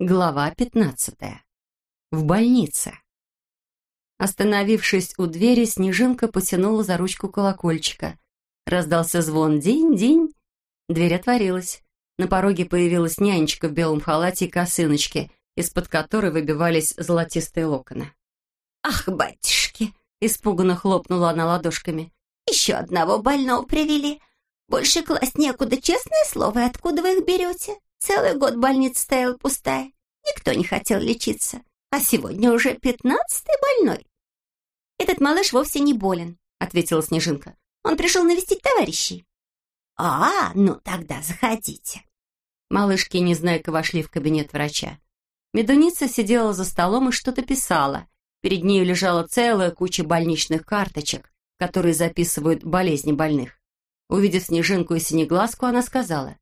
Глава пятнадцатая. В больнице. Остановившись у двери, Снежинка потянула за ручку колокольчика. Раздался звон «Динь-динь». Дверь отворилась. На пороге появилась нянечка в белом халате и косыночке, из-под которой выбивались золотистые локоны. «Ах, батюшки!» — испуганно хлопнула она ладошками. «Еще одного больного привели. Больше класть некуда, честное слово, и откуда вы их берете?» Целый год больница стояла пустая. Никто не хотел лечиться. А сегодня уже пятнадцатый больной. «Этот малыш вовсе не болен», — ответила Снежинка. «Он пришел навестить товарищей». «А, ну тогда заходите». Малышки и Незнайка вошли в кабинет врача. Медуница сидела за столом и что-то писала. Перед нею лежала целая куча больничных карточек, которые записывают болезни больных. Увидев Снежинку и Синеглазку, она сказала,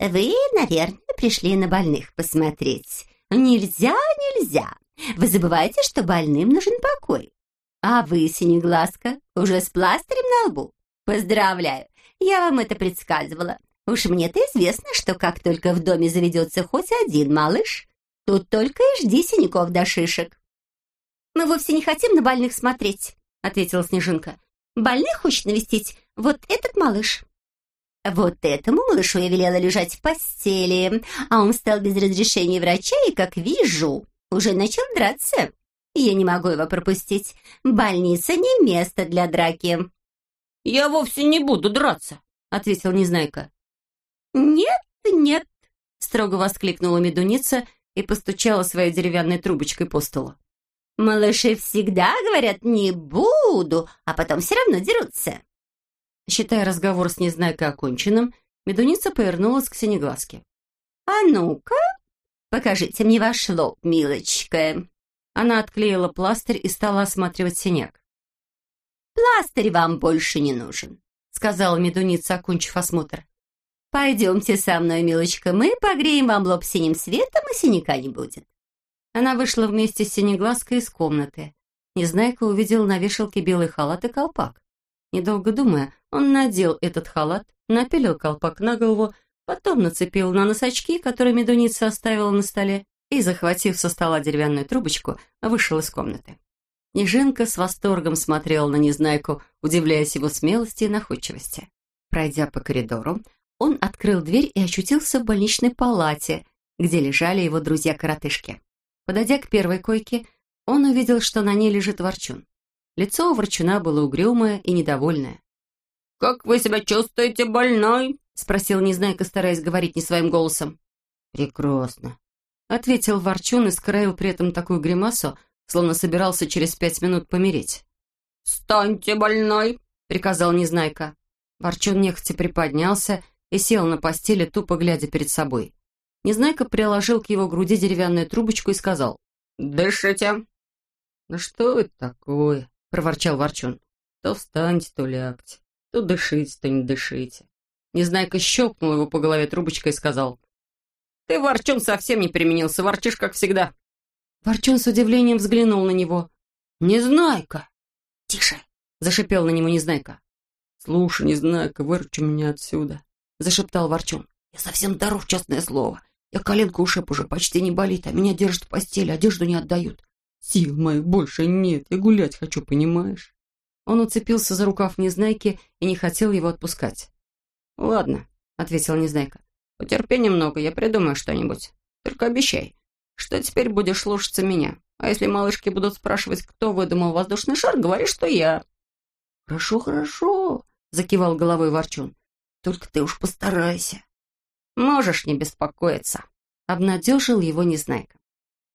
«Вы, наверное, пришли на больных посмотреть. Нельзя, нельзя. Вы забываете, что больным нужен покой. А вы, Синеглазка, уже с пластырем на лбу. Поздравляю, я вам это предсказывала. Уж мне-то известно, что как только в доме заведется хоть один малыш, тут только и жди синяков до шишек. «Мы вовсе не хотим на больных смотреть», — ответила Снежинка. «Больных хочет навестить вот этот малыш». Вот этому малышу я велела лежать в постели, а он встал без разрешения врача и, как вижу, уже начал драться. Я не могу его пропустить. Больница не место для драки. «Я вовсе не буду драться», — ответил Незнайка. «Нет, нет», — строго воскликнула медуница и постучала своей деревянной трубочкой по столу. «Малыши всегда говорят «не буду», а потом все равно дерутся. Считая разговор с Незнайкой оконченным, медуница повернулась к Синеглазке. «А ну-ка, покажите мне ваш лоб, милочка». Она отклеила пластырь и стала осматривать синяк. «Пластырь вам больше не нужен», — сказала медуница, окончив осмотр. «Пойдемте со мной, милочка, мы погреем вам лоб синим светом, и синяка не будет». Она вышла вместе с Синеглазкой из комнаты. Незнайка увидел на вешалке белый халат и колпак. Недолго думая, он надел этот халат, напилил колпак на голову, потом нацепил на носочки, которые медуница оставила на столе, и, захватив со стола деревянную трубочку, вышел из комнаты. Снежинка с восторгом смотрела на Незнайку, удивляясь его смелости и находчивости. Пройдя по коридору, он открыл дверь и очутился в больничной палате, где лежали его друзья-коротышки. Подойдя к первой койке, он увидел, что на ней лежит ворчун. Лицо у ворчуна было угрюмое и недовольное. «Как вы себя чувствуете, больной?» — спросил Незнайка, стараясь говорить не своим голосом. «Прекрасно», — ответил ворчун и скроил при этом такую гримасу, словно собирался через пять минут помереть. «Встаньте, больной!» — приказал Незнайка. Ворчун нехотя приподнялся и сел на постели, тупо глядя перед собой. Незнайка приложил к его груди деревянную трубочку и сказал «Дышите!» «Ну что это такое?» — проворчал Ворчун. «То встаньте, то лягте, то дышите, то не дышите». Незнайка щелкнул его по голове трубочкой и сказал. «Ты, Ворчун, совсем не переменился, ворчишь, как всегда». Ворчун с удивлением взглянул на него. «Незнайка!» «Тише!» — зашипел на него Незнайка. «Слушай, Незнайка, выручи меня отсюда», — зашептал Ворчун. «Я совсем здоров, честное слово. Я коленка ушиб уже, почти не болит, а меня держат в постели, одежду не отдают. Сил моих больше нет, я гулять хочу, понимаешь?» Он уцепился за рукав Незнайки и не хотел его отпускать. «Ладно», — ответил Незнайка. «Потерпи немного, я придумаю что-нибудь. Только обещай, что теперь будешь слушаться меня. А если малышки будут спрашивать, кто выдумал воздушный шар, говори, что я». «Хорошо, хорошо», — закивал головой Ворчун. «Только ты уж постарайся». «Можешь не беспокоиться», — обнадежил его Незнайка.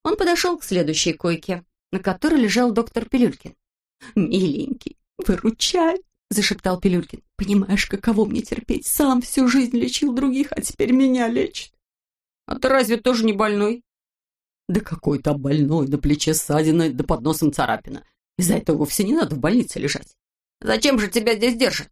Он подошел к следующей койке, на которой лежал доктор Пилюлькин. «Миленький, выручай!» — зашептал Пилюлькин. «Понимаешь, каково мне терпеть? Сам всю жизнь лечил других, а теперь меня лечит». «А ты разве тоже не больной?» «Да какой то больной, на плече ссадина, да под носом царапина. Из-за этого вовсе не надо в больнице лежать». «Зачем же тебя здесь держат?»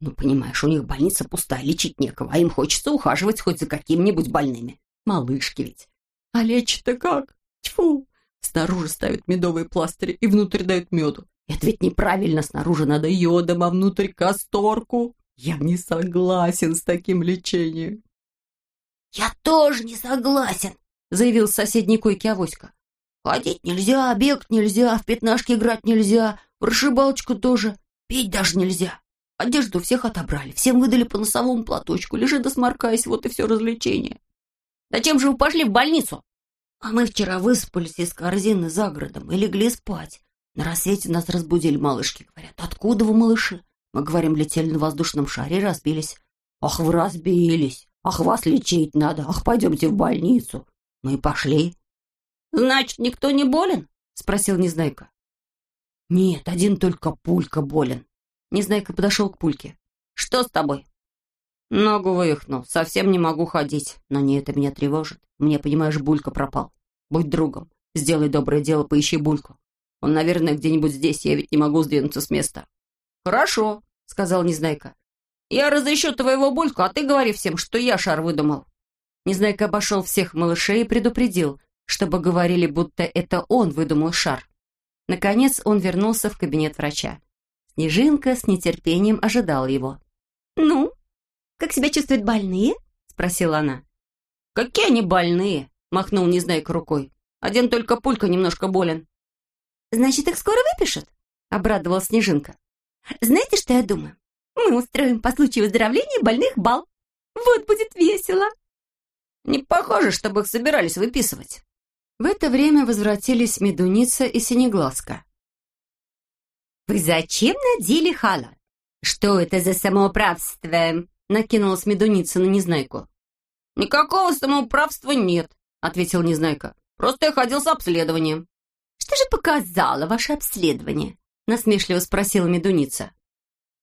«Ну, понимаешь, у них больница пустая, лечить некого, а им хочется ухаживать хоть за какими-нибудь больными. Малышки ведь. А лечить-то как? Тьфу! Снаружи ставят медовые пластыри и внутрь дают меду. Это ведь неправильно, снаружи надо йодом, а внутрь касторку. Я не согласен с таким лечением. Я тоже не согласен, заявил с соседней койки Авоська. «Ходить нельзя, бегать нельзя, в пятнашки играть нельзя, в расшибалочку тоже, пить даже нельзя. Одежду всех отобрали, всем выдали по носовому платочку, лежи да сморкайся, вот и все развлечение. Зачем же вы пошли в больницу? А мы вчера выспались из корзины за городом и легли спать. На рассвете нас разбудили малышки, говорят, откуда вы, малыши? Мы говорим, летели на воздушном шаре и разбились. Ах, вы разбились, ах, вас лечить надо, ах, пойдемте в больницу. Мы и пошли. Значит, никто не болен? Спросил Незнайка. Нет, один только Пулька болен. Незнайка подошел к Пульке. Что с тобой? Ногу вывихнул, совсем не могу ходить, но не это меня тревожит. Мне, понимаешь, Булька пропал. Будь другом, сделай доброе дело, поищи Бульку. Он, наверное, где-нибудь здесь, я ведь не могу сдвинуться с места. Хорошо, сказал Незнайка. Я разыщу твоего Бульку, а ты говори всем, что я шар выдумал. Незнайка обошел всех малышей и предупредил, чтобы говорили, будто это он выдумал шар. Наконец он вернулся в кабинет врача. Снежинка с нетерпением ожидала его. «Ну, как себя чувствуют больные?» — спросила она. «Какие они больные?» — махнул Незнайка рукой. «Один только Пулька немножко болен». «Значит, их скоро выпишут?» — обрадовалась Снежинка. «Знаете, что я думаю? Мы устроим по случаю выздоровления больных бал. Вот будет весело!» «Не похоже, чтобы их собирались выписывать». В это время возвратились Медуница и Синеглазка. «Вы зачем надели халат? Что это за самоуправство?» Накинулась Медуница на Незнайку. «Никакого самоуправства нет», — ответил Незнайка. «Просто я ходил с обследованием». «Что же показало ваше обследование?» — насмешливо спросила Медуница.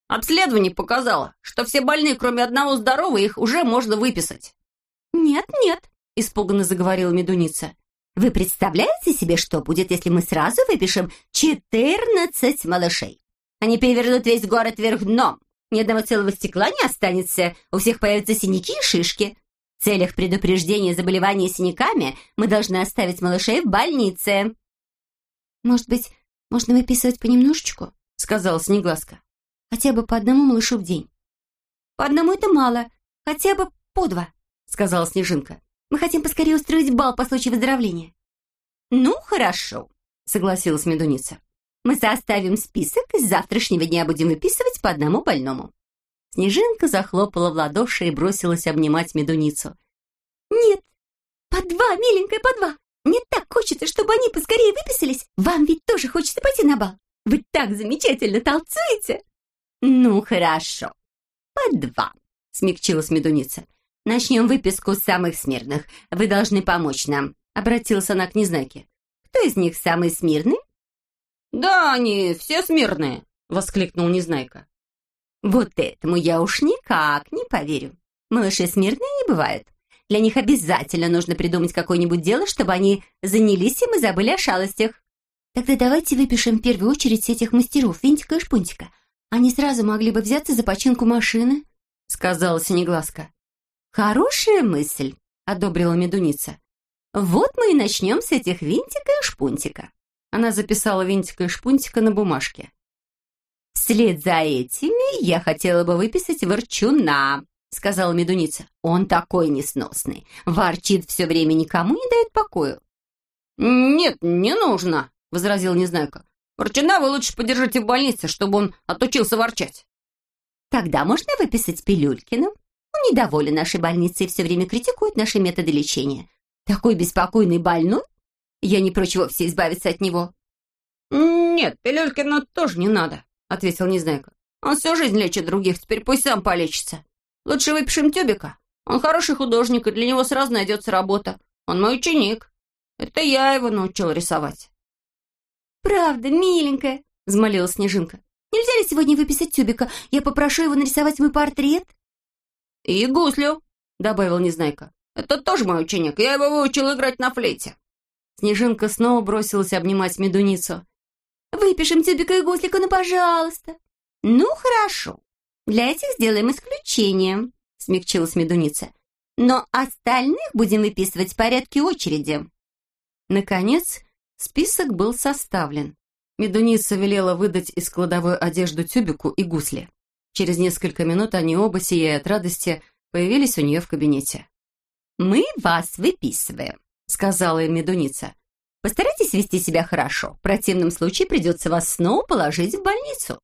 «Обследование показало, что все больные, кроме одного здорового, их уже можно выписать». «Нет, нет», — испуганно заговорила Медуница. «Вы представляете себе, что будет, если мы сразу выпишем четырнадцать малышей? Они перевернут весь город вверх дном. Ни одного целого стекла не останется, у всех появятся синяки и шишки. В целях предупреждения заболевания синяками мы должны оставить малышей в больнице». «Может быть, можно выписывать понемножечку?» — сказала Снеглазка. «Хотя бы по одному малышу в день». «По одному это мало, хотя бы по два», — сказала Снежинка. «Мы хотим поскорее устроить бал по случаю выздоровления». «Ну, хорошо», — согласилась Медуница. Мы составим список, и с завтрашнего дня будем выписывать по одному больному». Снежинка захлопала в ладоши и бросилась обнимать медуницу. «Нет, по два, миленькая, по два. Мне так хочется, чтобы они поскорее выписались. Вам ведь тоже хочется пойти на бал. Вы так замечательно танцуете!» «Ну, хорошо, по два», — смягчилась медуница. «Начнем выписку с самых смирных. Вы должны помочь нам», — обратилась она к Незнайке. «Кто из них самый смирный?» «Да, они все смирные!» — воскликнул Незнайка. «Вот этому я уж никак не поверю. Малыши смирные не бывают. Для них обязательно нужно придумать какое-нибудь дело, чтобы они занялись им и забыли о шалостях. Тогда давайте выпишем в первую очередь этих мастеров, Винтика и Шпунтика. Они сразу могли бы взяться за починку машины», — сказала Синеглазка. «Хорошая мысль», — одобрила Медуница. «Вот мы и начнем с этих Винтика и Шпунтика». Она записала винтика и шпунтика на бумажке. «Вслед за этими я хотела бы выписать ворчуна», — сказала медуница. «Он такой несносный. Ворчит все время, никому не дает покою». «Нет, не нужно», — возразил Незнайка. «Ворчуна вы лучше подержите в больнице, чтобы он отучился ворчать». «Тогда можно выписать Пилюлькину. Он недоволен нашей больницей и все время критикует наши методы лечения. Такой беспокойный больной я не прочь вовсе избавиться от него». «Нет, Пилюлькина тоже не надо», — ответил Незнайка. «Он всю жизнь лечит других, теперь пусть сам полечится. Лучше выпишем Тюбика. Он хороший художник, и для него сразу найдется работа. Он мой ученик. Это я его научил рисовать». «Правда, миленькая», — взмолилась Снежинка. «Нельзя ли сегодня выписать Тюбика? Я попрошу его нарисовать мой портрет». «И гуслю», — добавил Незнайка. «Это тоже мой ученик. Я его выучил играть на флейте». Снежинка снова бросилась обнимать медуницу. «Выпишем тюбика и гуслика, ну, пожалуйста!» «Ну, хорошо. Для этих сделаем исключение», — смягчилась медуница. «Но остальных будем выписывать в порядке очереди». Наконец, список был составлен. Медуница велела выдать из кладовой одежду тюбику и гусли. Через несколько минут они оба, сияя от радости, появились у нее в кабинете. «Мы вас выписываем», сказала им медуница. «Постарайтесь вести себя хорошо. В противном случае придется вас снова положить в больницу».